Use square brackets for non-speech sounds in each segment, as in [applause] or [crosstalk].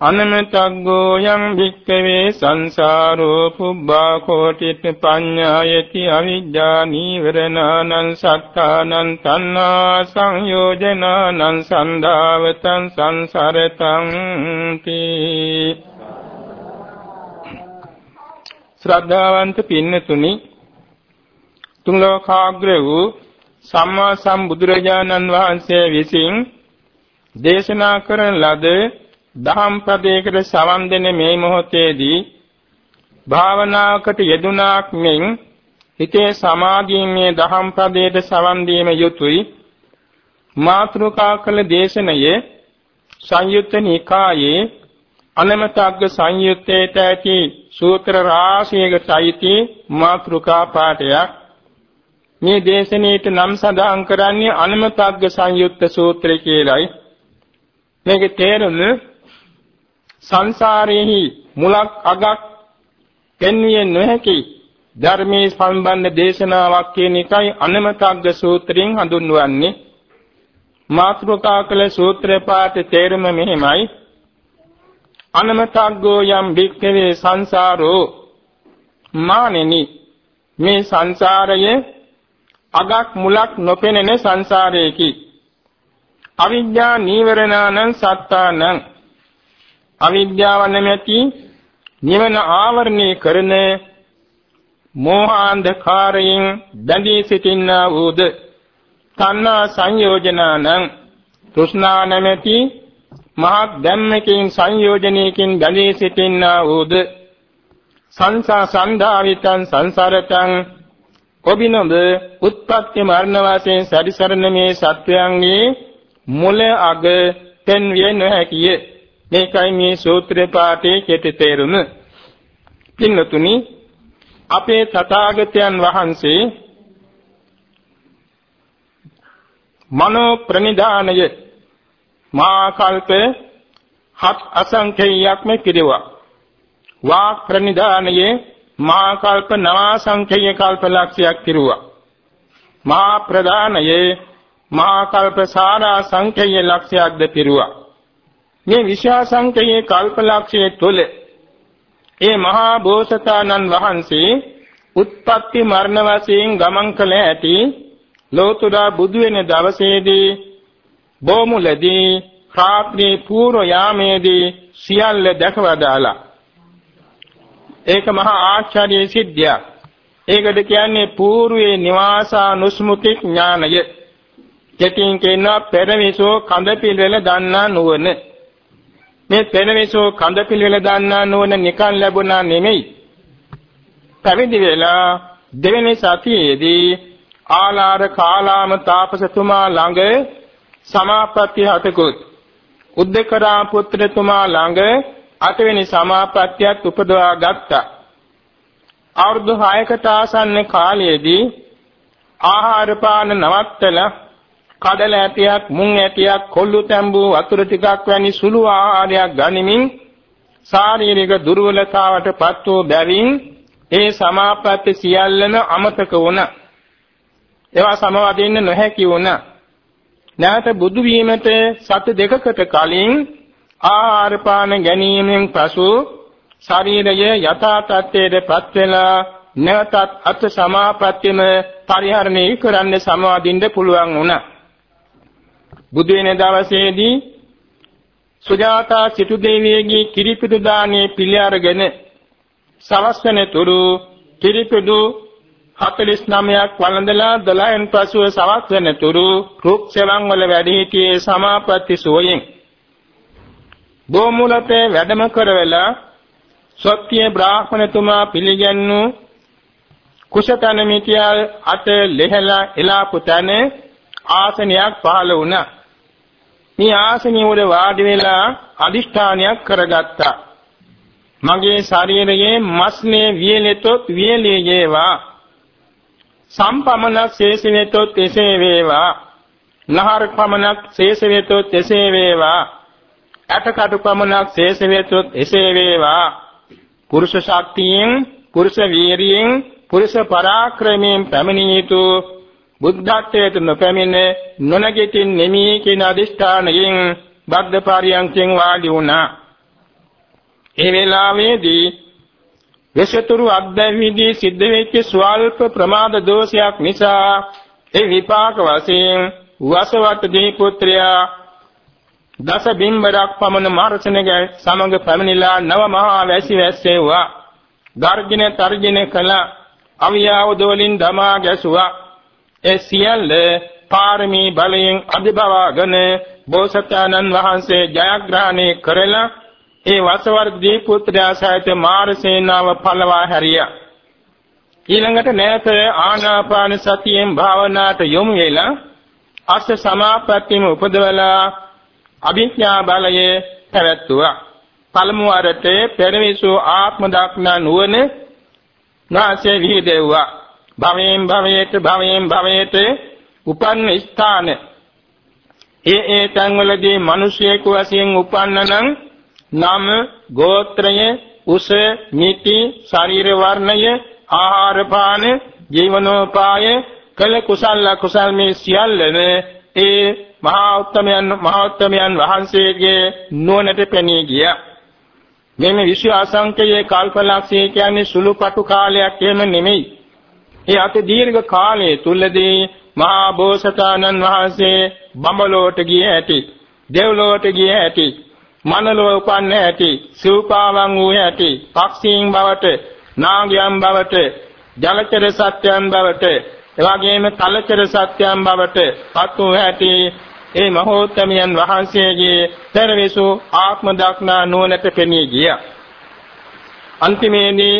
අනමතග්ගෝ යම් භික්ඛවේ සංසාරෝ පුබ්බා කෝටිත පඤ්ඤායති අවිජ්ජා නීවරණානං සත්තානං තණ්හා සංයෝජනානං සන්දාවතං සංසරතං තී. ශ්‍රද්ධාවන්ත පින්නතුනි තුන් ලෝකාග්‍ර වූ සම්මා සම්බුදුරජාණන් වහන්සේ විසින් දේශනා කරන ලද දහම් පදයකට සවන් දෙන මේ මොහොතේදී භාවනාවකට යෙදුනාක් මෙන් හිතේ සමාධියෙන් මේ දහම් පදයට සවන් දීම යුතුයි. මාත්‍රුකා කළ දේශනයේ සංයුත්ත නිකායේ අනමතග්ග සංයුත්තේට ඇති සූත්‍ර රාශියකට අයිති මාත්‍රුකා පාඨයක්. මේ දේශනයේට නම් සඳහන් කරන්නේ අනමතග්ග සංයුත්ත සූත්‍රය කියලයි. මේකේ තේරුම සංසාරයේහි මුලක් අගක් පෙන්විය නොහැකි ධර්මයේ සම්බන්ධ දේශනාවක් කියන එකයි අනමතග්ග සූත්‍රයෙන් හඳුන්වන්නේ. මාත්‍රකා කළ සූත්‍ර පාඨ තේරුම මෙහිමයි. අනමතග්ගෝ යම් භික්ඛවේ සංසාරෝ මානෙනි. මේ සංසාරයේ අගක් මුලක් නොපෙනෙන සංසාරයේකි. අවිද්‍යා නීවරණානං සත්තානං අවිද්‍යාව නැමැති නිවන ආවරණය කරන මෝහාන්ධකාරයෙන් බැඳී සිටින්නා වූද? තණ්හා සංයෝජනානං තෘෂ්ණා නැමැති මහත් ධම්මකින් සංයෝජනයකින් බැඳී සිටින්නා වූද? සංසා සන්දාවිතං සංසාරතං ඔබිනොබ උත්පත්ති මරණ වාසයෙන් සැරිසරන මේ සත්වයන්ගේ මුල අග පෙන්විය නොහැකිය. මේකයි මේ සූත්‍ර පාඨයේ කෙටි තේරුම. පින්නතුනි අපේ තථාගතයන් වහන්සේ මනෝ ප්‍රනිධානය මා කල්ප හත් අසංඛේයයක්ම කිරුවා. වාක් ප්‍රනිධානයේ මා කල්ප නවාසංඛේය කල්ප ලක්ෂයක් කිරුවා. මහා ප්‍රදානයේ මහා කල්ප සාරා සංඛේය ලක්ෂයක්ද පිරුවා. මේ විශ්වාසංකයේ කල්පලක්ෂයේ තුල ඒ මහා බෝසතාණන් වහන්සේ උත්පත්ති මරණ වශයෙන් ගමන් කළ ඇති ලෝතුරා බුදු වෙන දවසේදී බොමුලදී රාත්‍රී පූර්ව යාමේදී සියල්ල දැකවදාලා. ඒක මහා ආශ්චර්ය සිද්ධියක්. ඒකට කියන්නේ పూర్වේ නිවාසානුස්මෘති ඥානය කෙටින් කියනවා පෙරවිසෝ කඳ පිළිවෙල දන්නා නුවණ. මේ පෙනවිසෝ කඳ පිළිවෙල දන්නා නොවන නිකන් ලැබුණා නෙමෙයි. පැවිදි වෙලා දෙවෙනි සතියේදී ආලාර කාලාම තාපසතුමා ළඟ සමාපatti හතකුත් උද්දකරා පුත්‍රතුමා ළඟ අටවෙනි සමාපත්තියත් උපදවා ගත්තා. අවුරුදු 6කට ආසන්න කාලයේදී ආහාර පාන නවත්තලා කඩල ඇටයක්, මුං ඇටයක්, කොල්ලු තැඹු වතුර ටිකක් වැනි සුළු ආහාරයක් ගනිමින් ශාරීරික දුර්වලතාවට පත් වූ බැවින් ඒ සමාපatti සියල්ලම අමතක වුණා. ඒවා සමවදින්න නොහැකි වුණා. නැවත බුදු වීමට සති දෙකකට කලින් ආහාර පාන ගැනීමෙන් පසු ශරීරය යථා තත්ත්වයටපත් වෙලා නැවතත් අත් සමාපත්තියම පරිහරණය කරන්න සමාදින්න පුළුවන් වුණා. බුදු වෙන දවසේදී සුජාතා සිටු දේවියගේ කිරිපිඩු දානේ පිළි අරගෙන සවස් වෙන තුරු කිරිපිඩු 49ක් වළඳලා 12න් පසුව සවස් වෙන තුරු රුක් සෙවන් වල වැඩ සිටියේ සමාපatti සෝයෙන් බොමුලතේ වැඩම කරවලා සත්‍ය බ්‍රාහ්මණතුමා පිළිගන්නු කුසතන මිත්‍යා අත ලෙහලා එලාපු තැන ආසනයක් පහළ වුණා. මේ ආසනිය උඩ වාඩි වෙලා අදිෂ්ඨානයක් කරගත්තා. මගේ ශරීරයේ මස්නේ වියලෙතොත් වියලේ යේවා. සම්පමනක් ශේෂ වේතොත් එසේ වේවා නහර පමණක් ශේෂ වේතොත් එසේ වේවා අටකටු පමණක් ශේෂ වේතොත් එසේ වේවා පුරුෂ ශක්තියෙන් පුරුෂ වීරියෙන් පුරුෂ පරාක්‍රමයෙන් පැමිණිය යුතු බුද්ධත්වයට නොපැමිණ නොනගිටින් නෙමී කියන අදිෂ්ඨානයෙන් බද්ධ පාරියන්කෙන් වාඩි වුණා. ඒ වෙලාවේදී විශේතුරු අධ්‍යයනයේදී සිද්ධ වෙච්ච ස්වල්ප ප්‍රමාද දෝෂයක් නිසා ඒ විපාක වශයෙන් වසවත දී පුත්‍රයා දස බිම්බරක් පමණ මාර්සනග සමග පැමිණිලා නව මහා වැසි වැස්සේවා ගර්ජන තර්ජන කළ අවියාවද වලින් දමා ගැසුවා ඒ සියල්ල පාරමී බලයෙන් අධිබවගෙන බෝසතාණන් වහන්සේ ජයග්‍රහණය කරලා ඒ වසවර්ගී පුත්‍රයා සහිත මාර සේනාව පළවා හැරියා. ඊළඟට නැත ආනාපාන සතියෙන් භාවනාවට යොමු වෙලා අස්ස සමාපත්තියම උපදවලා අභිඥා බලයේ පැවැත්තුවා. පළමු වරට පෙරවිසු ආත්ම දක්නා නුවණ නාසයේ විහිදෙව්වා. භවයෙන් භවයට භවයෙන් භවයට උපන්න ස්ථාන. ඒ ඒ තැන්වලදී මිනිසෙකු වශයෙන් උපන්නනම් නම ගෝත්‍රය උස නිති ශරීර වර්ණය ආහාර පාන ජීවනෝපාය කළ කුසල කුසල් මේ සියල්ලම ඒ මහා උත්තමයන් මහා උත්තමයන් වහන්සේගේ නුවණට පෙනී ගියා. මෙන්න විශ්ව අසංකේය කල්පලක්ෂය කියන්නේ සුළුපටු කාලයක් එහෙම නෙමෙයි. ඒ අති දීර්ඝ කාලය තුලදී මහා බෝසතාණන් වහන්සේ බඹලෝට ගිය හැටි, දෙව්ලොවට ගිය හැටි, මනලෝ උපන්න හැටි, සිව්පාවන් වූ හැටි, පක්ෂීන් බවට, නාගයන් බවට, ජලචර සත්‍යයන් බවට, එවාගෙම තලචර සත්‍යයන් බවට පත් වූ හැටි ඒ මහෝත්තමයන් වහන්සේගේ තරවිසු ආත්ම දක්නා නුවණට පෙනී ගියා. අන්තිමේදී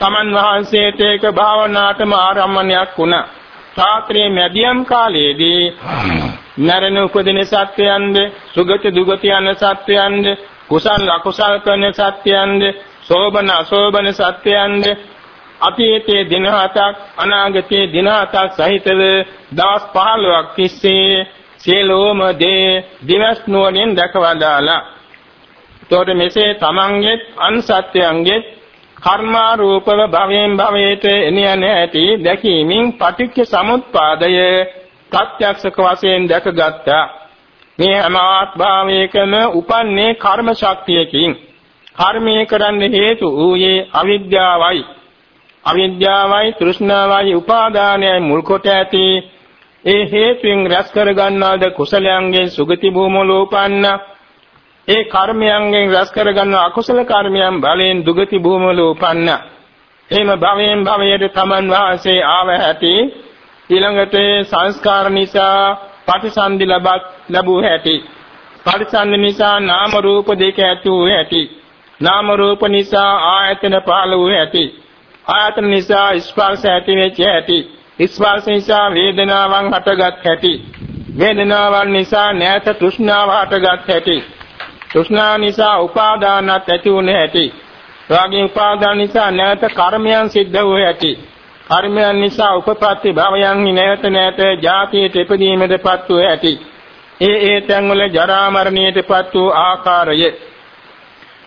තමන් වහන්සේට ඒක භාවනාටම ආරම්භණයක් වුණා. ශාස්ත්‍රයේ මැදියම් කාලයේදී නරණ උපදින සත්‍යයන්ද සුගත දුගති යන සත්‍යයන්ද කුසල් අකුසල් කරන සත්‍යයන්ද සෝබන අසෝබන සත්‍යයන්ද අතීතයේ දින හතක් අනාගතයේ දින හතක් සහිතව දවස් 15ක් තිස්සේ සියලුම දේ දිවස් නුවණින් දැකවදාලා. එතකොට මෙසේ තමන්ගේ අන්සත්‍යයන්ගේ කර්මාරූපව භවයෙන් භවයට එන යන ඇති දැකීමෙන් පටිච්ච සමුප්පාදය ප්‍රත්‍යක්ෂක වශයෙන් දැකගත්තා. මේ හැම ආත්භාවයකම උපන්නේ කර්ම ශක්තියකින්. කර්මයේ කරන්න හේතු ඌයේ අවිද්‍යාවයි. අවිද්‍යාවයි තෘෂ්ණාවයි උපාදානයයි මුල් කොට ඇති ඒ හේතුන් රැස් කර ගන්නාද කුසලයන්ගෙන් සුගති භූමවල උපන්නා ඒ කර්මයන්ගෙන් රැස් කරගන්න අකුසල කර්මයන් බලයෙන් දුගති භූමවල උපන්න. එහෙම භවයෙන් භවයට තමන් වහන්සේ ආව ඇති ඊළඟට සංස්කාර නිසා ප්‍රතිසන්දි ලබත් ලැබුව ඇති. පරිසන්දි නිසා නාම රූප දෙක ඇති වූ ඇති. නාම රූප නිසා ආයතන පහළ වූ ඇති. ආයතන නිසා ස්පර්ශ ඇති වෙච්ච ඇති. ස්පර්ශ නිසා වේදනාවන් හටගත් ඇති. වේදනාවන් නිසා නැත තෘෂ්ණාව හටගත් ඇති. තෘෂ්ණා නිසා උපාදානත් ඇති වුනේ ඇති. එවාගේ උපාදාන නිසා නැවත කර්මයන් සිද්ධ වූ ඇති. කර්මයන් නිසා උපපත්ති භවයන් නැවත නැවත ජාතියට ඉපදීමටපත් වූ ඇති. ඒ ඒ තැන්වල ජරා මරණයටපත් වූ ආකාරය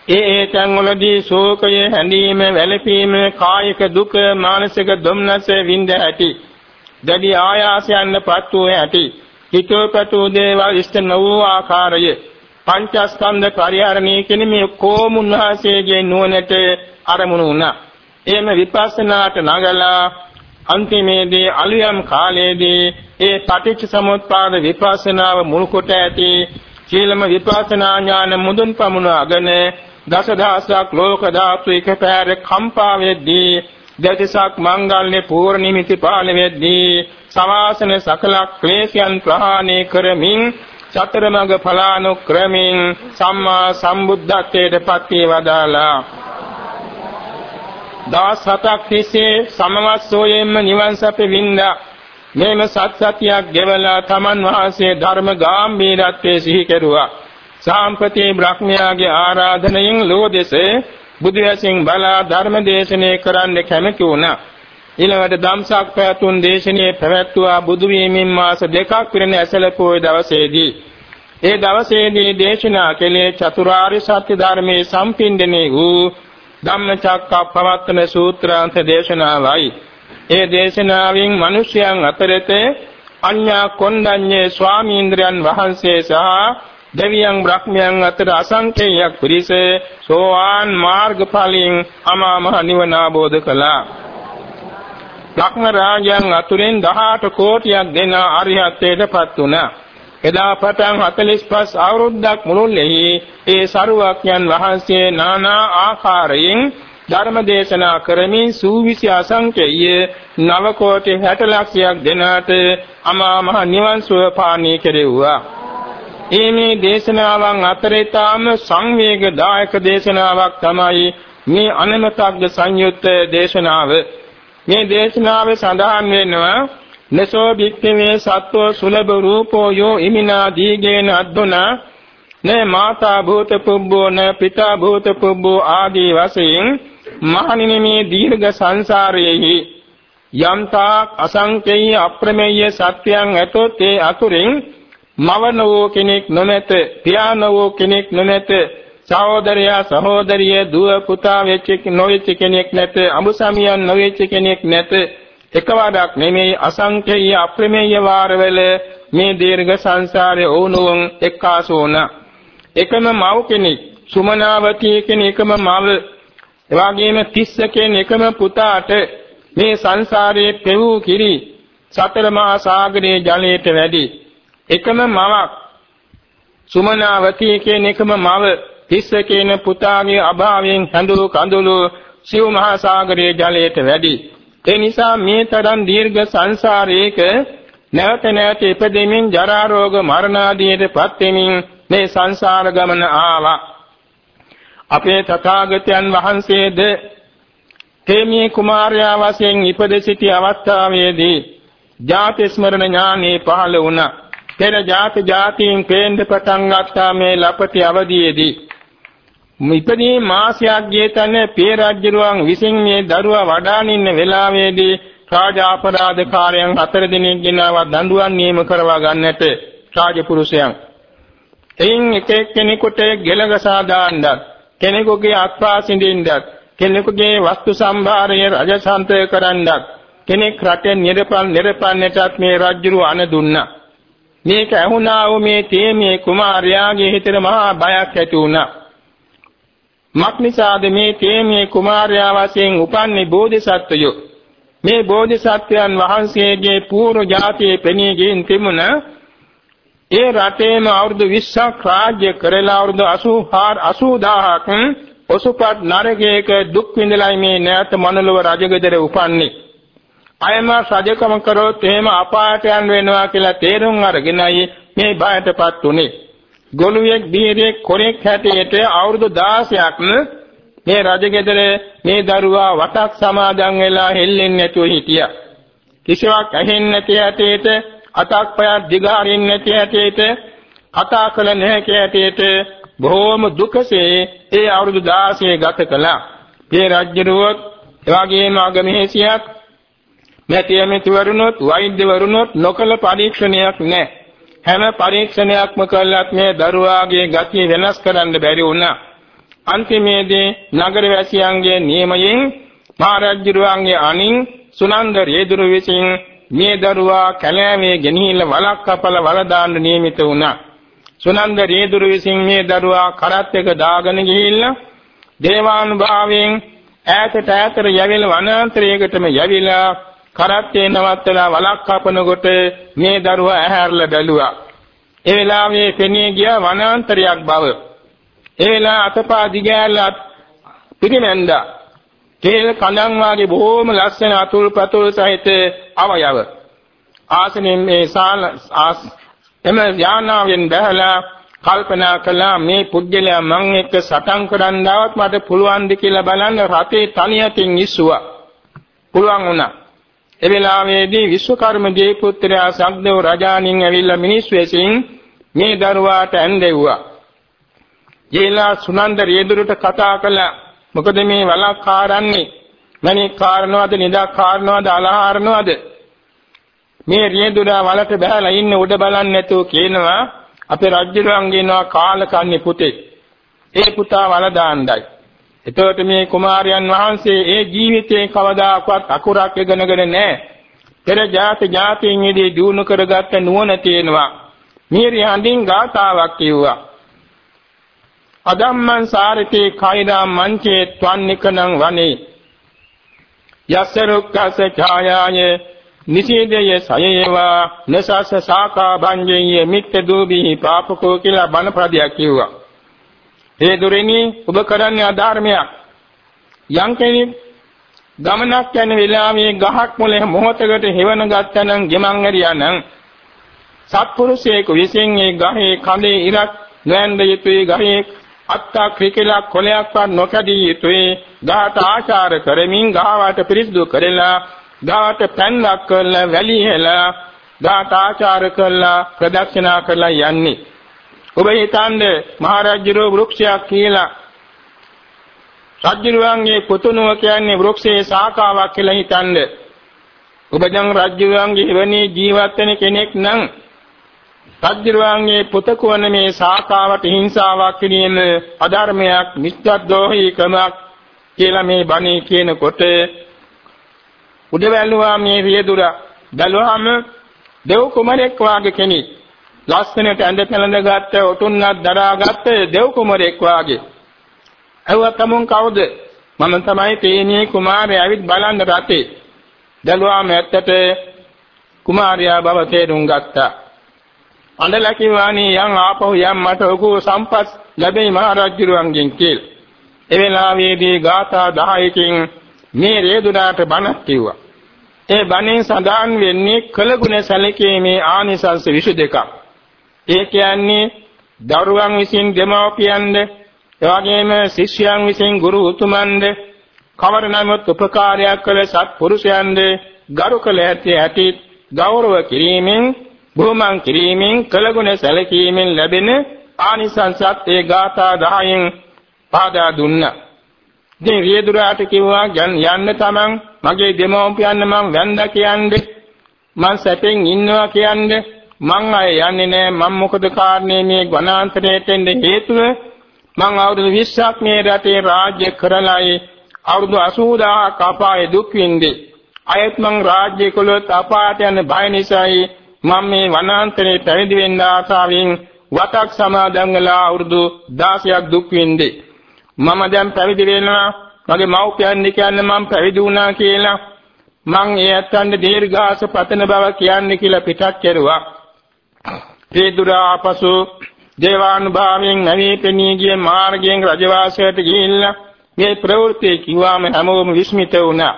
ඒ ඒ තැන්වලදී ශෝකය හැඬීම වැළපීම කායික දුක මානසික දුම්නස විඳ ඇති. දැඩි ආයාසයන්පත් වූ ඇති. හිතෝපතු දේවල් ඉෂ්ට නොවූ ආකාරය පංචස්කන්ධ පරිහරණය කියන මේ කොම උන්වහන්සේගේ නුවණට අරමුණු වුණා. එහෙම විපස්සනාට නගලා අන්තිමේදී අලියම් කාලයේදී ඒ පටිච්ච සමුප්පාද විපස්සනාව මුල් කොට ඇති සීලම විපස්සනා ඥාන මුදුන් පමුණවාගෙන දසදහසක් ලෝක ධාතු එකපෑර කම්පා වෙද්දී දතිසක් මංගල්‍ය පූර්ණිමිති පාල වෙද්දී සවාසන සකල ක්ලේශයන් ප්‍රහාණය කරමින් සතර මඟ ඵලානුක්‍රමෙන් සම්මා සම්බුද්ධත්වයට පත් වේවදාලා දවස් හතක් තිස්සේ සමවස්සෝයෙන්ම නිවන් සැප වින්දා මේම සත් සතියක් ගෙවලා තමන් වහන්සේ ධර්ම ගාම්භීරත්වයේ සිහි කෙරුවා. සාම්පති බ්‍රහ්මයාගේ ආරාධනයෙන් ලෝදෙසේ බුදු ඇසින් බලා ධර්ම දේශනේ කරන්න කැමති වුණා. ඊළඟට ධම්සක් පැතුම් දේශනේ පැවැත්වුවා බුදු වීමෙන් මාස දෙකක් පිරෙන ඇසල පොය දවසේදී ඒ දවසේදී දේශනා කළේ චතුරාර්ය සත්‍ය ධර්මයේ සම්පින්දනේ වූ ධම්මචක්කප්පවත්තන සූත්‍රාන්ත දේශනාවයි. ඒ දේශනාවෙන් මිනිසයන් අතරත අඤ්ඤා කොණ්ඩඤ්ඤේ ස්වාමීන්ද්‍රයන් වහන්සේ සහ දෙවියන් බ්‍රහ්මයන් අතර අසංකේයයක් පිරිස සෝවාන් මාර්ගඵලයෙන් අමා මහ නිවන අවබෝධ කළා. බ්‍රහ්ම රාජයන් අතුරෙන් 18 කෝටියක් දෙන අරිහත්ත්වයටපත් වුණා. එදා පටන් 45 අවුරුද්දක් මුළුල්ලේ ඒ සරුවක්යන් වහන්සේ নানা ආකාරයෙන් ධර්ම දේශනා කරමින් සූවිසි අසංකේය නව කෝටි 60 ලක්ෂයක් දෙනාට අමා මහ නිවන් සුව පානීය කෙරෙව්වා. ඒ මේ දේශනාවන් අතරේ තාම සංවේගදායක දේශනාවක් තමයි මේ අනමතග්ග සංයුත්ත දේශනාව. මේ දේශනාවේ සඳහන් වෙනවා. නසෝ භික්ඛවේ සත්වෝ සුලභ රූපෝ යෝ ඉමිනා දීගේන අද්දුනා. නේ මාතා භූත පුබ්බෝ න පිතා භූත පුබ්බෝ ආදී වශයෙන් මහණෙනි මේ දීර්ඝ සංසාරයේහි යම්තා අසංකේය අප්‍රමේය සත්‍යයන් ඇතොත් ඒ අතුරින් මවනවෝ කෙනෙක් නොමැත පියානවෝ කෙනෙක් නොමැත සහෝදරයා සහෝදරිය දුව පුතා වෙච්ච නොවෙච්ච කෙනෙක් නැත අමුසමියන් නොවෙච්ච කෙනෙක් නැත. එකවරක් නෙමෙයි අසංඛේය අප්‍රමේය වාරවල මේ දීර්ඝ සංසාරේ ඕනුවන් එක්කාසෝන. එකම මව් කෙනෙක් සුමනාවතී කෙනෙක් එකම මව. එවාගෙම තිස්ස කෙනෙක් එකම පුතාට මේ සංසාරයේ පෙවූ කිරි සතර මහා සාගරයේ ජලයට වැඩි. එකම මවක් සුමනාවතී කියන එකම මව. තිස්ස කියන පුතාගේ අභාවයෙන් හැඳු කඳුළු සිව් මහා සාගරයේ ජලයට වැඩි ඒ නිසා මේ තරම් දීර්ඝ සංසාරයක නැවත නැවත ඉපදෙමින් ජරා රෝග මරණ ආදීටපත් වෙමින් මේ සංසාර ගමන ආවා. අපේ තථාගතයන් වහන්සේද තේමී කුමාරයා වශයෙන් ඉපද සිටි අවස්ථාවේදී ජාති ස්මරණ ඥානෙ පහළ වුණා. පෙර ජාති ජාතීන් පේන්න පටන් ගත්තා මේ ලපටි අවදීයේදී ඉපදී මාසයක් ගියතන පේ රජුරුවන් විසින් මේ දරුවා වඩාන ඉන්න වෙලාවේදී රාජ අපරාධකාරයන් හතර දිනක් ගෙනව දඬුවම් නියම කරවා ගන්නට රාජපුරුෂයන්. එයින් එක එක්කෙනෙකුට ගෙලගසා දාන්නත් කෙනෙකුගේ අත්පා සිඳින්නත් කෙනෙකුගේ වස්තු සම්භාරය රජසන්තය කරන්නත් කෙනෙක් රටේ නිරපන් නිරපන්නටත් මේ රජුරු අන දුන්නා. මේක ඇහුණා වූ මේ තේමේ කුමාරයාගේ හිතේ මහා බයක් ඇති වුණා. මක්නිසාද මේ තේමේ කුමාරයා වශයෙන් උපන්නේ බෝධිසත්වයෝ? මේ බෝධිසත්වයන් වහන්සේගේ පූර්ව ජාතියේ පෙනී ගින් තිබුණ ඒ රටේම අවුරුදු 20ක් රාජ්‍ය කරලා අවුරුදු 84 80000ක් ඔසුපත් නරකයක දුක් විඳලා මේ නැවත මනලව රජගෙදර උපන්නේ. අයම රජකම කරොත් එහෙම අපායට යන්න වෙනවා කියලා තේරුම් අරගෙනයි මේ බයටපත් උනේ. ගොළුෙක් බීරෙක් කොරෙක් හැටියට අවුරුදු 16ක් මේ රජගෙදර මේ දරුවා වටක් සමාදන් වෙලා හෙල්ලෙන්නේ නැතුව හිටියා. කිසිවක් ඇහෙන්නේ නැති හැටියට අතක් පයක් දිගාරින්නේ නැති හැටියට කතා කළ නැහැ හැටියට බොහෝම දුකසේ ඒ අවුරුදු 16 ගත කළා. මේ රජුරුවත් එවාගේම අගමහේසියක් මැතිවරුණොත් වෛද්‍යවරුණොත් නොකල පරීක්ෂණයක් නැහැ. හැම පරීක්ෂණයක්ම කළත් මේ දරුවාගේ ගතිය වෙනස් කරන්න බැරි වුණා. අන්තිමේදී නගර වැසියන්ගේ නියමයෙන් මහරජුරුවන්ගේ අනින් සුනන්ද රේදුරු විසින් මේ දරුවා කැලෑමේ ගෙනහිල්ල වලක් කපල වල දාන්න නියමිත වුණා. සුනන්ද රේදුරු විසින් මේ දරුවා කරත් එක දාගෙන ගිහිල්ලා දේවානුභාවයෙන් ඈතට ඈතට යවිල වනාන්තරයකටම යවිලා කරත්තේ නවත්තලා වලක් කපනකොට මේ දරුවා ඇහැරලා බැලුවා. ඒ වෙලාවේ පෙනී ගිය වනාන්තරයක් බව. ඒ වෙලාව අතපා දිගෑරලා පිරිමැන්දා. තේල් කඳන් වාගේ බොහෝම ලස්සන අතුල් පතුල් සහිත අවයව. ආසනෙන් මේ සාල එම යානාවෙන් බැහැලා කල්පනා කළා මේ පුජ්‍යලයා මං එක්ක සටන් කරන්නවත් මට පුළුවන් ද කියලා බලන්න රතේ තනියටින් ඉස්සුවා. පුළුවන් වුණා. ඒ වෙලාවේදී විශ්වකර්ම දේපුත්‍රයා සග්දේව රජාණන් ඇවිල්ලා මිනිස් වෙසින් මේ දරුවාට ඇන්දෙව්වා. ජීලා සුනන්ද රේදුරට කතා කළා. මොකද මේ වලක් කාරන්නේ මණික් කාරණවද නිදක් කාරණවද අලහාරණවද මේ රියදුරා වලට බහැලා ඉන්න උඩ බලන්නේ නැතුව කියනවා අපේ රජුරන්ගෙනවා කාලකන්ණි පුතේ. ඒ පුතා වල දාන්නයි එතකොට මේ කුමාරයන් වහන්සේ ඒ ජීවිතේ කවදාකවත් අකුරක් ඉගෙනගෙන නැහැ. පෙර ජාති ජාතියින්ෙදී දිනු කරගත්ත නුවණ තියෙනවා. මීරි හඳින් ගාතාවක් කිව්වා. අදම්මං සාරිතේ කයිදා මංචේ ත්වන්නිකනං වනේ. යස්ස රුක්ඛස ඡායාය නිසීදයේ සයේවා. නසස සාකා භංජයේ මිත්ත දූබිහි පාපකෝ කියලා බණ පදයක් කිව්වා. ඒ දුරිනි ඔබ කරන්නේ අධර්මයක්. යම් කෙනෙක් ගමනක් යන වෙලාවේ ගහක් මුලේ මොහොතකට හෙවන ගත්තනම් ගෙමන් ඇරියානම් සත්පුරුෂයෙකු විසින් ඒ ගහේ කඳේ ඉරක් නොඇඳ යුතුයි ගහේ අත්තා ක්‍රිකලක් කොලයක්වත් නොකඩී යුතුයි ගහට ආචාර කරමින් ගහවට පිරිසිදු කරලා ගහට පැන්ලක් කරලා වැලි හෙලා ගහට ආචාර කරලා ප්‍රදක්ෂිනා කරලා යන්නේ ඔබ හිතන්නේ මහරජුරෝ වෘක්ෂයක් කියලා. රජුරුවන්ගේ පුතුණුව කියන්නේ වෘක්ෂයේ ශාඛාවක් කියලා හිතන්නේ. ඔබ දැන් රජුරුවන්ගේ එවැනි ජීවත් වෙන කෙනෙක් නම් සජ්ජිරවාංගේ පුතකවන මේ සාකාවට හිංසාවක් කිරීම අධර්මයක් මිත්‍යාද්‍රෝහීකමක් කියලා මේ බණේ කියනකොට උඩවැල්ලුවා මේ රියදුර බැලුවාම දෙව් කුමරෙක් වාගේ කෙනෙක්. ලස්සනට ඇඳ පැළඳගත්ත ඔටුන්නක් දරාගත්ත දෙව් කුමරෙක් වාගේ ඇහුවා තමුන් කවුද මම තමයි තේමී කුමාරයා ඇවිත් බලන්න රටේ බැලුවාම ඇත්තට කුමාරයා බව තේරුම් ගත්තා අඬලා කිව්වානේ යන් ආපහු යම් මට ඔකු සම්පත් ලැබෙයි මහ රජුරුවන්ගෙන් කියලා. ඒ වෙලාවේදී ගාථා 10කින් මේ රේදුනාට බණක් කිව්වා. ඒ බණෙන් සඳහන් වෙන්නේ කළගුණ සැලකීමේ ආනිසංස 22ක්. ඒ කියන්නේ දරුවන් විසින් දෙමව්පියන්ද එවැගේම ශිෂ්‍යයන් විසින් ගුරු උතුමන්ද කවර නමුත් උපකාරයක් කළ සත්පුරුෂයන්ද ගරු කළ ඇති ඇති ගෞරව කිරීමෙන් බොහොමන් කිරීමෙන් කළගුණ සැලකීමෙන් ලැබෙන ආනිසංසත් ඒ ගාථා 10න් පාදා දුන්නා. ඉතින් රියදුරාට කිව්වා යන්න තමන් මගේ දෙමව්පියන් මං වැන්දා කියන්නේ මං සැපෙන් ඉන්නවා කියන්නේ මං අය යන්නේ නෑ මං මොකද කාරණේ මේ වනාන්තරයට එන්න හේතුව මං අවුරුදු 20ක් මේ රටේ රාජ්‍ය කරලායි අවුරුදු 80000ක් අපායේ දුක් විඳේ අයත් මං රාජ්‍ය කළොත් අපායට යන බය නිසායි මම මේ වනාන්තරේ පැවිදි වෙන්න ආසාවෙන් වතක් සමාදන් වෙලා අවුරුදු 16ක් දුක් විඳේ. මම දැන් පැවිදි වෙනවා. මගේ මව්පියන් කියන්නේ මම පැවිදි වුණා කියලා. මං ඒ ඇත්තන්ට දීර්ඝාස පතන බව කියන්නේ කියලා පිටත් කෙරුවා. පේදුරා ආපසු දේවානුභාවයෙන් නැවීපෙනී ගිය මාර්ගයෙන් රජවාසයට ගිහිල්ලා මේ ප්‍රවෘත්ති කිව්වාම හැමෝම විස්මිත වුණා.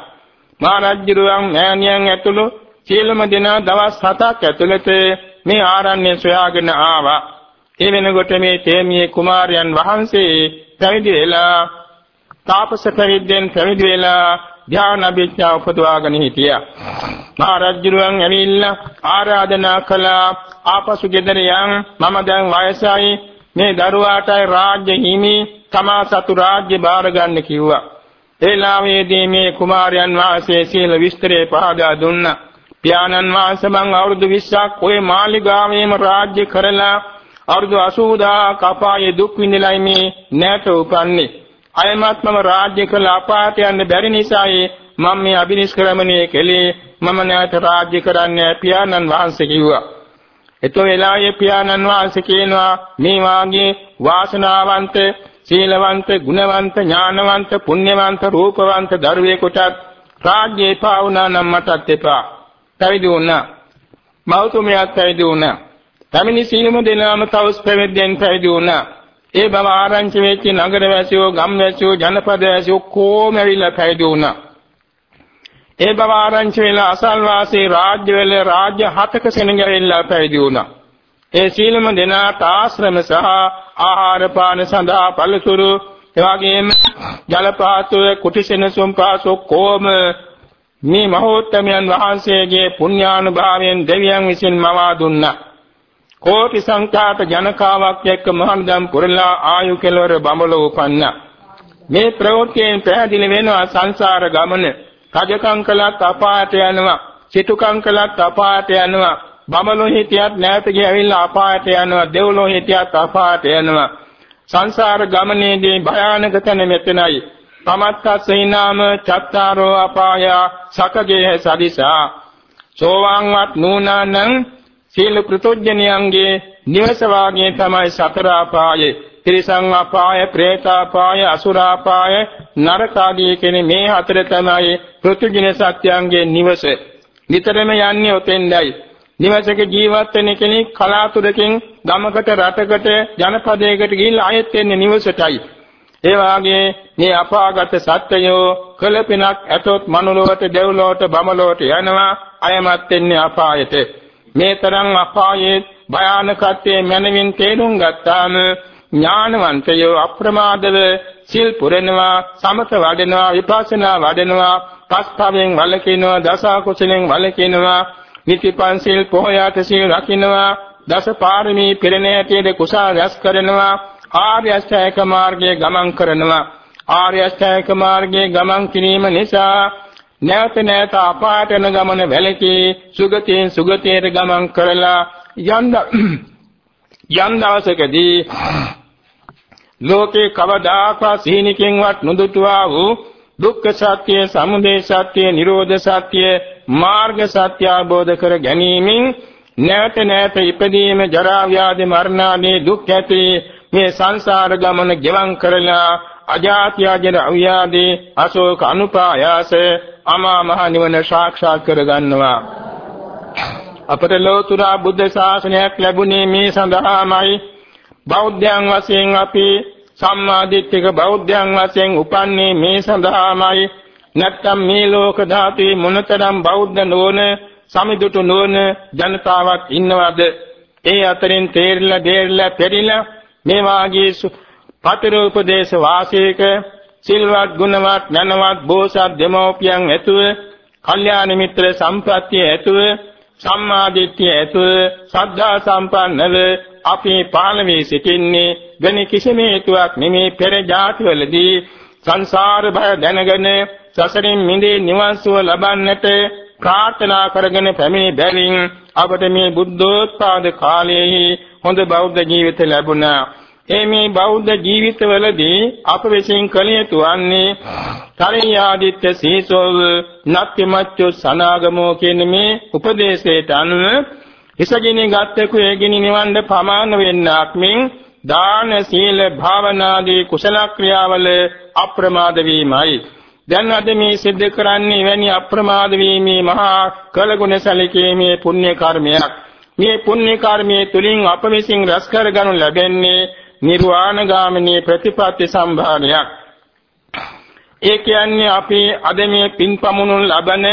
මා රජුරුවන් මෑණියන් ඇතුළු සියලුම දෙනා දවස් 7ක් ඇතුළත මේ ආරණ්‍ය සොයාගෙන ආවා. ඒ වෙනකොට මේ තේමියේ කුමාරයන් වහන්සේ පැවිදි වෙලා තාපස පරිද්දෙන් පැවිදි වෙලා ධ්‍යාන අභිඥා උපදවාගෙන හිටියා. මහරජුරුවන් ඇවිල්ලා ආරාධනා කළා ආපසු ගෙදර යන් මම දැන් වයසයි මේ දරුවාටයි රාජ්‍ය හිමි තමා සතු රාජ්‍ය බාර ගන්න කිව්වා. ඒ ලාමේදී මේ කුමාරයන් වහන්සේ සීල විස්තරේ පහදා දුන්නා. පියාණන් වහන්සේ මං අවුරුදු 20ක් ওই මාලිගාවේම රාජ්‍ය කරලා අවුරුදු 80000 කපායේ දුක් විඳලයි මේ නැට උපන්නේ. අයමත් මම රාජ්‍ය කළ අපාට යන්න බැරි නිසායි මම මේ අබිනිෂ්ක්‍රමණය කළේ මම නැවත රාජ්‍ය කරන්නේ පියාණන් වහන්සේ කිව්වා. එතෝ වෙලාවේ පියාණන් වහන්සේ කියනවා මේ වාගේ වාසනාවන්ත සීලවන්ත ගුණවන්ත ඥානවන්ත පුණ්‍යවන්ත රූපවන්ත දරුවෙකුටත් රාජ්‍ය එපා වුණා නම් මටත් එපා. පැවිදි වුණා. මෞතුමියත් පැවිදි වුණා. පැමිණි සීලම දෙනාම තවස් පැවිද්දෙන් පැවිදි වුණා. ඒ බව ආරංචි වෙච්ච නගරවැසියෝ, ගම්වැසියෝ, ජනපදවැසියෝ කොහොම ඇවිල්ලා පැවිදි වුණා. ඒ බව ආරංචි වෙලා අසල්වාසී රාජ්‍යවල රාජ්‍ය හතක සෙනඟෙල්ලා පැවිදි වුණා. ඒ සීලම දෙනාට ආශ්‍රම සහ ආහාර පාන සඳහා පළතුරු එවාගෙම ජලපාතෝය කුටිසෙනසුම් පාසෝ කොම මේ මහෝත්තමයන් වහන්සේගේ පුණ්‍යානුභාවයෙන් දෙවියන් විසින් මවා දුන්නා. කෝටි සංඛ්‍යාත ජනකාවක් එක්ක මහණදම් පුරලා ආයු කෙලවර බඹල උපන්නා. මේ ප්‍රවෘත්තියෙන් පැහැදිලි වෙනවා සංසාර ගමන. කජකම් කළත් අපායට යනවා. සිටුකම් කළත් අපායට යනවා. බබලෝ හිටියත් නැවත ගියවිල්ලා අපායට යනවා. දෙව්ලෝ හිටියත් අපායට යනවා. සංසාර ගමනේදී භයානක තැන මෙතනයි. තමත්තස්සීනාම චත්තාරෝ අපාය සකගේ සදිසා සෝවාන්වත් නූනානං සීල කෘතොඥයන්ගේ නිවස වාගේ තමයි සතර අපායේ ත්‍රිසං අපාය, പ്രേතාපාය, අසුරාපාය, නරකාදී කියන මේ හතර තමයි පෘථුජින සත්‍යයන්ගේ නිවස. නිතරම යන්නේ ඔතෙන්දයි. නිවසක ජීවත් වෙන කෙනෙක් කලාතුරකින් ගමකට රටකට ජනපදයකට ගිහිල්ලා ආයෙත් එන්නේ නිවසටයි. ඒ වාගේ මේ අපාගත සත්‍යයෝ කලපිනක් ඇතොත් මනුලොවට දෙව්ලොවට බමලොවට යනවා අයමත් වෙන්නේ අපායට. මේ තරම් අපායේ භයානකත්වයේ මනමින් තේරුම් ගත්තාම ඥානවන්තයෝ අප්‍රමාදව සිල් පුරනවා සමත වඩනවා විපස්සනා වඩනවා පස්පවෙන් වළකිනවා දස කුසලෙන් වළකිනවා නිතිපන්සිල් පොහොයාට සිල් රකින්නවා දස පාරමී පිරණෑතියේ කුසල රැස් කරනවා ආර්ය අෂ්ටායක මාර්ගයේ ගමන් කරනවා. ආර්ය අෂ්ටායක මාර්ගයේ ගමන් කිරීම නිසා නැවත නැවත අපායට යන ගමන වැළකී සුගතියෙන් සුගතියට ගමන් කරලා යන්න [clears throat] යම් දවසකදී ලෝකේ කවදාකවත් සීනිකින්වත් නොදුටුවා වූ දුක්ඛ සත්‍ය, සමුදය සත්‍ය, නිරෝධ සත්‍ය, මාර්ග සත්‍ය අවබෝධ කර ගැනීමෙන් නැවත නැවත ඉපදීම, ජරා ව්‍යාධි මරණ ආදී දුක් ඇති මේ සංසාර ගමන ගෙවන් කරලා අජාති අජර අව්‍යාදී අශෝක අනුපායාස අමා මහ නිවන සාක්ෂාත් කර ගන්නවා අපට ලෝතුරා බුද්ධ ශාසනයක් ලැබුණේ මේ සඳහාමයි. බෞද්ධයන් වශයෙන් අපි සම්මාදිට්ඨික බෞද්ධයන් වශයෙන් උපන්නේ මේ සඳහාමයි. නැත්තම් මේ ලෝක ධාතුවේ මොනතරම් බෞද්ධ නොවන සමිදුටු නොවන ජනතාවක් ඉන්නවද? ඒ අතරින් තේරිලා දෙරිලා පෙරිලා මේ වාගේ පතරෝපදේශ වාසයක සිල්වත් ගුණවත් ඥානවත් බෝසත් දෙමෝපියන් ඇතුව කල්යාණ මිත්‍ර සම්ප්‍රත්‍ය ඇතුව සම්මාදිට්ඨිය ඇතුව සද්ධා සම්පන්නව අපේ පාලමේ සිටින්නේ වෙන කිසිම හේතුවක් නෙමේ පෙර ජාතිවලදී සංසාර භය දැනගෙන සසරින් මිදේ නිවන් සුව ලබන්නට ප්‍රාර්ථනා කරගෙන පැමිණි බැවින් අපට මේ බුද්ධෝත්පාද කාලයේ හොඳ බෞද්ධ ජීවිත ලැබුණා. ඒ මේ බෞද්ධ ජීවිතවලදී අප විසින් කළ යුතු වන්නේ තරියාදිත්‍ය සීසෝව නත්තිමච්චු සනාගමෝ කියන මේ උපදේශයට අනුව හිසගිනි ගත්තකු ඒගිනි නිවන්න ප්‍රමාණ වෙන්නක් මින් දාන සීල භාවනාදී කුසල ක්‍රියාවල අප්‍රමාද වීමයි. දැන් අද මේ සිද්ධ කරන්නේ වැනි අප්‍රමාද වීමේ මහා කළගුණ සැලකීමේ පුණ්‍ය කර්මයක්. මේ පුණ්‍ය කර්මයේ තුලින් අප විසින් රැස් කරගනු ලැබෙන්නේ නිර්වාණ ගාමිනී ප්‍රතිපත්ති සම්භාරයක්. ඒ කියන්නේ අපි අද මේ පින්පමුණුන් ලබන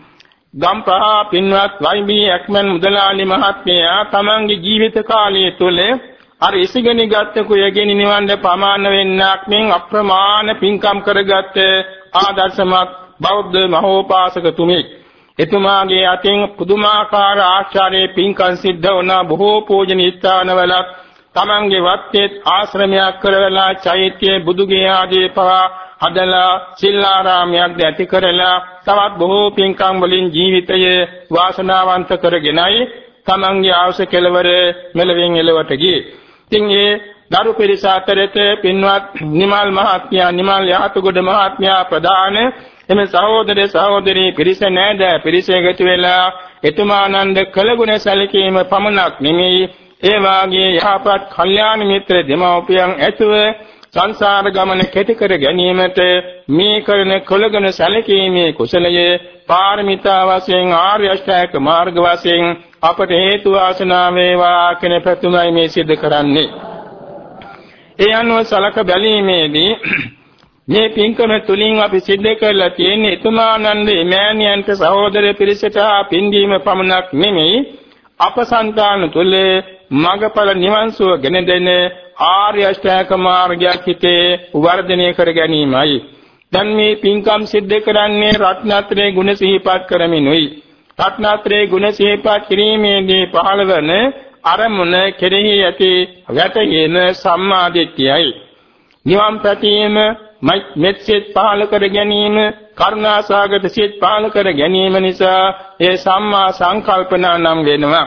[clears throat] ගම්පහ පින්වත් වයිබී ඇක්මන් මුදලාලි මහත්මයා තමන්ගේ ජීවිත කාලය තුළ අර ඉසිගනි ගත්ත කුයගෙන නිවන්න ප්‍රමාණ වෙන්නක් මෙන් අප්‍රමාණ පින්කම් කරගත් ආදර්ශමත් බෞද්ධ මහෝපාසක තුමෙක් එතුමාගේ අතින් පුදුමාකාර ආචාර්ය පින්කම් සිද්ධ වුණ. බොහෝ පූජනීය ස්ථානවල තමන්ගේ වත්තේ ආශ්‍රමයක් කරවලා චෛත්‍ය බුදුගේ ආදී පවා හදලා සිල්ලාරාමයක් ඇති කරලා තවත් බොහෝ පින්කම් වලින් ජීවිතය වාසනාවන්ත කරගෙනයි තමන්ගේ ආශ කෙලවර මෙලවෙන් එලවට ගියේ. ඉතින් ඒ දරු පිරිස අතරත පින්වත් නිමල් මහත්මයා නිමල් යහතුගොඩ මහත්මයා ප්‍රදාන එම සහෝදර සහෝදරී පිරිස නෑද පිරිස එකතු වෙලා එතුමානන්ද කළගුණ සැලකීම පමණක් නෙමෙයි ඒ වාගේ යහපත් කල්යාණ මිත්‍ර දෙමව්පියන් ඇතුව සංසාර ගමන කෙටි කර ගැනීමට මේ කරන කොළගෙන සැලකීමේ කුසලය පාරමිතා වශයෙන් ආර්ය අෂ්ටාංග මාර්ග වශයෙන් අපට හේතු වාසනා වේවා කියන ප්‍රතුමයි මේ සිද්ධ කරන්නේ. ඒ අනුව සලක බැලීමේදී මේ පින්කම තුලින් අපි සිද්ධ කරලා තියෙන එතුමානන්ද එමෑණියන්ට සහෝදර පිරිසට පින්දීම පමණක් නෙමෙයි අපසන්තාන තුල මගපල නිවන් සුව ගෙන දෙන ආර්ය අෂ්ටාංග මාර්ගයක් හිතේ වර්ධනය කර ගැනීමයි. දැන් මේ පින්කම් සිද්ධ කරන්නේ රත්නත්‍රයේ ගුණ සිහිපත් කරමිනුයි. රත්නත්‍රයේ ගුණ සිහිපත් කිරීමේදී පහළවන අරමුණ කෙරෙහි ඇති වැටගෙන සම්මාදිට්ඨියයි. නිවන් පැතීම මෙත් සිත් පහළ කර ගැනීම කරුණාසගත සිත් පහළ කර ගැනීම නිසා ඒ සම්මා සංකල්පනා නම් වෙනවා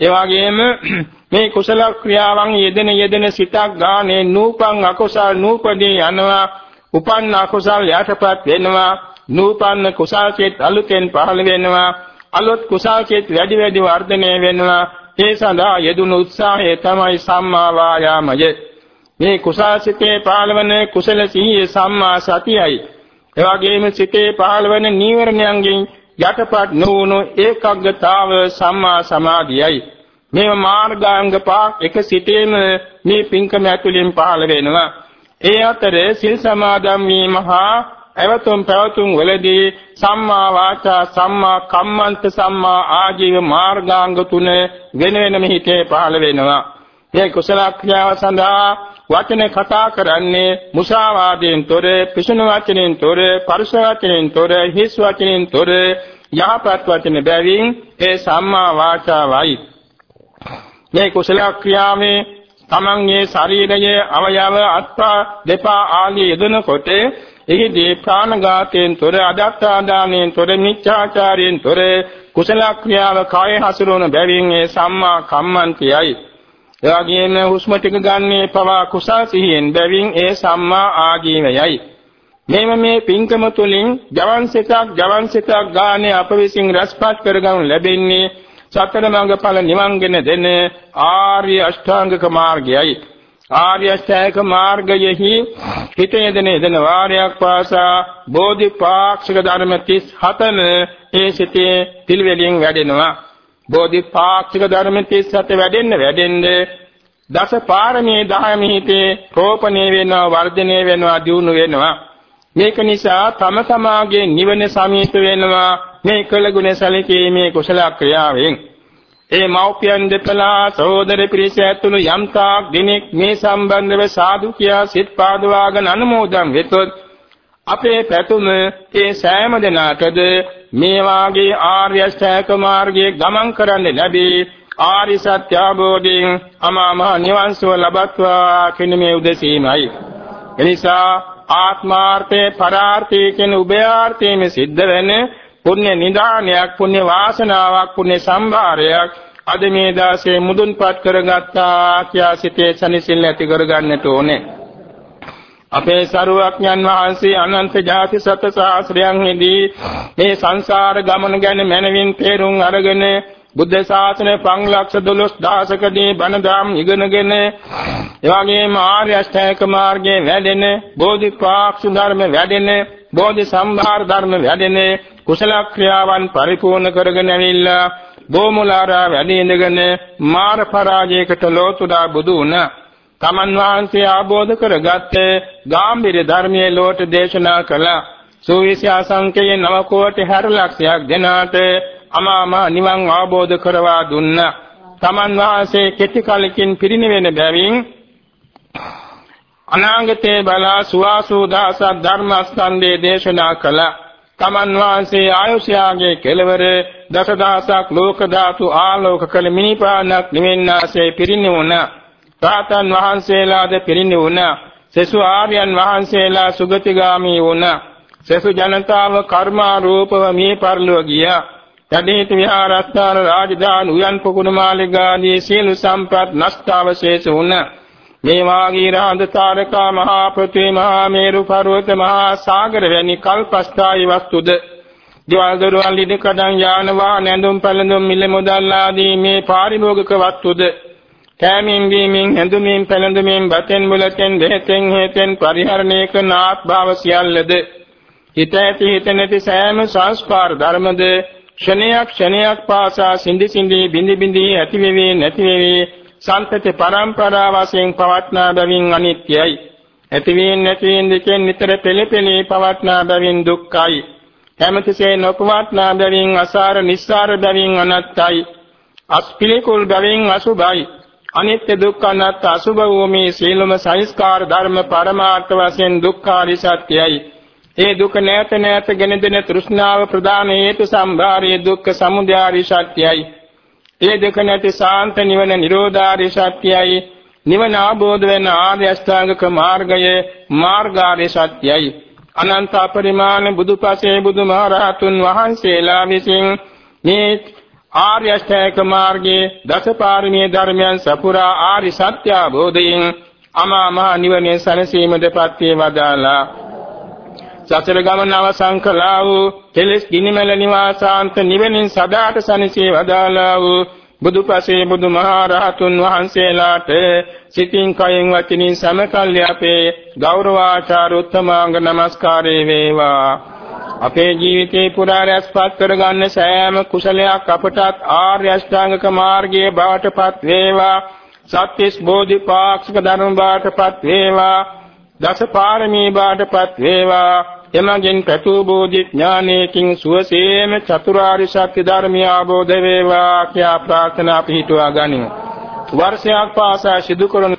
ඒ වගේම [clears throat] මේ කුසල ක්‍රියාවන් යෙදෙන යෙදෙන සිතක් ගානේ නූපං අකුසල් නූපදී යනවා. උපන්න අකුසල් යටපත් වෙනවා. නූපන්න කුසල් සිත් අලුතෙන් පහළ වෙනවා. අලුත් කුසල් සිත් වැඩි වැඩි වර්ධනය වෙනවා. ඒ සඳහා යෙදුණු උත්සාහය තමයි සම්මා වායාමය. මේ කුසල් සිතේ පහළවන කුසල සිහිය සම්මා සතියයි. ඒ වගේම සිතේ පහළවන නීවරණයන්ගෙන් යටපත් නොවුණු ඒකග්ගතාව සම්මා සමාධියයි. මේ මාර්ගාංග පහ එක සිටීම මේ පින්කම ඇතුළෙන් පහළ වෙනවා. ඒ අතර සිල් සමාදන් වීම හා එවතුම් පැවතුම් වලදී සම්මා වාචා සම්මා කම්මන්ත සම්මා ආජීව මාර්ගාංග තුන වෙන වෙනම හිතේ පහළ වෙනවා. මේ කුසල ක්‍රියාව සඳහා වචන කතා කරන්නේ මුසාවාදයෙන් තොර, පිසුණු වචනෙන් තොර, පරුෂ වචනෙන් තොර, හිස් වචනෙන් තොර යහපත් වචන බැවින් ඒ සම්මා වාචාවයි. මේ කුසල ක්‍රියාවේ තමන්ගේ ශරීරයේ අවයව අත්පා දෙපා ආදී යෙදෙනකොට එහිදී ප්‍රාණඝාතයෙන් තොර අදත්තාදානයෙන් තොර මිච්ඡාචාරයෙන් තොර කුසල ක්‍රියාව කාය හසුරුවන බැවින් ඒ සම්මා කම්මන්තයයි එවැගේම හුස්ම ටික ගන්නේ පවා කුසල් සිහියෙන් බැවින් ඒ සම්මා ආජීවයයි. මේව මේ පින්කම තුලින් ජවන් සිතක් ජවන් සිතක් ගානේ අප විසින් රැස්පත් කරගනු ලැබෙන්නේ සතර මඟ ඵල නිවන්ගෙන දෙන ආර්ය අෂ්ටාංගික මාර්ගයයි. ආර්ය අෂ්ටාංගික මාර්ගයෙහි හිතේ දෙන දෙන වාරයක් පාසා බෝධිපාක්ෂික ධර්ම 37ම ඒ සිතේ පිළිවෙලින් වැඩෙනවා. බෝධිපාක්ෂික ධර්ම 37 වැඩෙන්න වැඩෙන්න දස පාරමී දහම හිතේ රෝපණය වෙනවා වර්ධනය වෙනවා දියුණු වෙනවා. මේක නිසා තම තමාගේ නිවන සමීප වෙනවා. මේ කළගුණ සැලකීමේ කුසල ක්‍රියාවෙන්. ඒ මෞපියන් දෙපලා සහෝදර පිරිස ඇතුළු යම්තාක් දිනෙක මේ සම්බන්ධව සාදු කියා සිත් පාදවාගෙන අනුමෝදන් වෙතොත් අපේ පැතුම ඒ සෑම දිනකද මේ වාගේ ආර්ය ශ්‍රේක මාර්ගයේ ගමන් කරන්න ලැබී ආරි සත්‍ය අවබෝධයෙන් අමා මහ නිවන් සුව ලබත්වා කියන මේ උදෙසීමයි. එනිසා ආත්මාර්ථේ පරාර්ථේ කියන උභයාර්ථයෙන් සිද්ධ වෙන පුණ්‍ය නිදානයක් පුණ්‍ය වාසනාවක් පුණ්‍ය සම්භාරයක් අද මේ දාසේ මුදුන්පත් කරගත්තා කියා සිතේ සනිසිල් ඇති කරගන්නට ඕනේ. අපේ සරුවක්ඥන් වහන්සේ අනන්ත ජාති සත සාස්ත්‍රයන්ෙහිදී මේ සංසාර ගමන ගැන මනවින් තේරුම් අරගෙන බුද්ධ ශාසනය 512000කදී බණ දාම් ඉගෙනගෙන එවාගේම ආර්ය අෂ්ටාංගික මාර්ගයේ වැඩෙන බෝධිපාක්ෂ ධර්ම වැඩෙන බෝධි සම්භාර ධර්ම වැඩෙන කුසල ක්‍රියාවන් පරිපූර්ණ කරගෙන ඇවිල්ලා බොමුලාරා වැඩි ඉඳගෙන මාර පරාජයකට ලෝතුඩා බුදු වුණා. තමන් වහන්සේ ආબોධ කරගත්තේ ගාම්භීර ධර්මයේ ලෝට දේශනා කළා. සූවිසි අසංකේය නව කෝටි 60 ලක්ෂයක් දෙනාට අමාම නිවන් අවබෝධ කරවා දුන්නා. තමන් වහන්සේ කෙටි කලකින් පිරිනිවෙන බැවින් අනාගතේ බලා සුවාසු දාස ධර්මස්කන්ධේ දේශනා කළා. තමන් වහන්සේ ආයුෂයාගේ කෙලවර දසදහසක් ලෝක ධාතු ආලෝක කළ මිනිපානක් නිවෙන්නාසේ පිරිනිවුණා. රාතන් වහන්සේලාද පිරිනිවුණා. සසු ආර්යයන් වහන්සේලා සුගතිගාමී වුණා. සසු ජනතාව කර්මා රූපව මේ පරිලෝ ගියා. යදේත විහාරස්ථාන රාජධානි උයන් පොකුණ මාලිගාදී සියලු සම්පත් නෂ්ටාවශේෂ වුණා. මේ වාගේ රාඳ තාරකා මහා පෘථිවි මහා මේරු පර්වත මහා සාගර වැනි කල්පස්ථායි වස්තුද දේවල් දරුවල් ඉද කඩන් යාන වාහන ඇඳුම් පැළඳුම් මිල මුදල් ආදී මේ පාරිභෝගික වස්තුද කෑමෙන් බීමෙන් ඇඳුමින් පැළඳුමින් බතෙන් මුලතෙන් දෙහෙතෙන් හේතෙන් පරිහරණය කරන ආත්භාව සියල්ලද හිත ඇති හිත නැති සෑම සංස්කාර ධර්මද ක්ෂණයක් ක්ෂණයක් පාසා සිඳි සිඳි බිඳි බිඳි ඇති වෙවි නැති වෙවි සම්පති පරම්පරා වශයෙන් පවත්නා බැවින් අනිත්‍යයි. ඇතිවීම නැතිවීම දෙකෙන් නිතර පෙළපෙළී පවත්නා බැවින් දුක්ඛයි. හැමතිසේ නොපවත්නා බැවින් අසාර නිස්සාර බැවින් අනත්තයි. අස්පිලිකුල් බැවින් අසුභයි. අනිත්‍ය දුක්ඛ අනාත්ම අසුභ වූ මේ සීලම සංස්කාර ධර්ම පරමාර්ථ වශයෙන් දුක්ඛාරි සත්‍යයි. ඒ දුක නැත නැත ගෙන දෙන තෘෂ්ණාව ප්‍රදාන හේතු සම්භාරයේ දුක්ඛ සමුදයාරි සත්‍යයි. ඒ දෙක නැති සාන්ත නිවන නිරෝධාරි සත්‍යයි නිවන ආબોධ වෙන ආර්ය අෂ්ටාංගික මාර්ගයේ මාර්ගාරය සත්‍යයි. අනන්ත පරිමාණ බුදුපසේ බුදුමහරහතුන් වහන්සේලා විසින් මේ ආර්ය අෂ්ටාංගික මාර්ගයේ දසපාරමී ධර්මයන් සපුරා ආරි සත්‍ය අවබෝධයෙන් අමා මහ නිවනේ සැනසීමටපත් වේ වදාලා සතර ගමන අවසන් කළා වූ කෙලෙස් ගිනිමෙල නිවාසාන්ත නිවෙනින් සදාට සැනසී වදාලා වූ බුදුපසේ බුදුමහරහතුන් වහන්සේලාට සිතින් කයෙන් වචනින් සමකල්ය අපේ ගෞරවාචාර උත්තමාංග නමස්කාරේ වේවා. අපේ ජීවිතේ පුරා රැස්පත් කරගන්න සෑම කුසලයක් අපටත් ආර්ය අෂ්ටාංගික මාර්ගයේ බවටපත් වේවා. සත්‍විස් බෝධිපාක්ෂික ධර්ම බවටපත් වේවා. දස පාරමී බවටපත් වේවා. එමගින් ප්‍රතු බෝධි ඥානයකින් සුවසේම චතුරාර්ය සත්‍ය ධර්මය අවබෝධ වේවා කියා ප්‍රාර්ථනා පිහිටුවා ගනිමු. වර්ෂයක් පාසා සිදු කරන